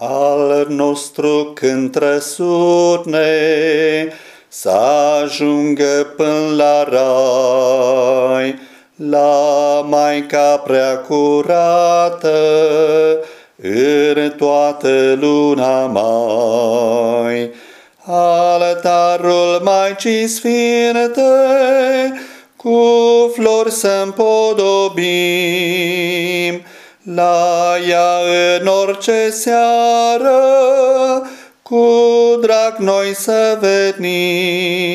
al nostru când trăsune, să ajungă până la rai, la Maica prea curată, în toată luna mai. Altarul Maicii Sfinte, cu flori să împodobim, la ea în orice seară, cu drag noi să venim.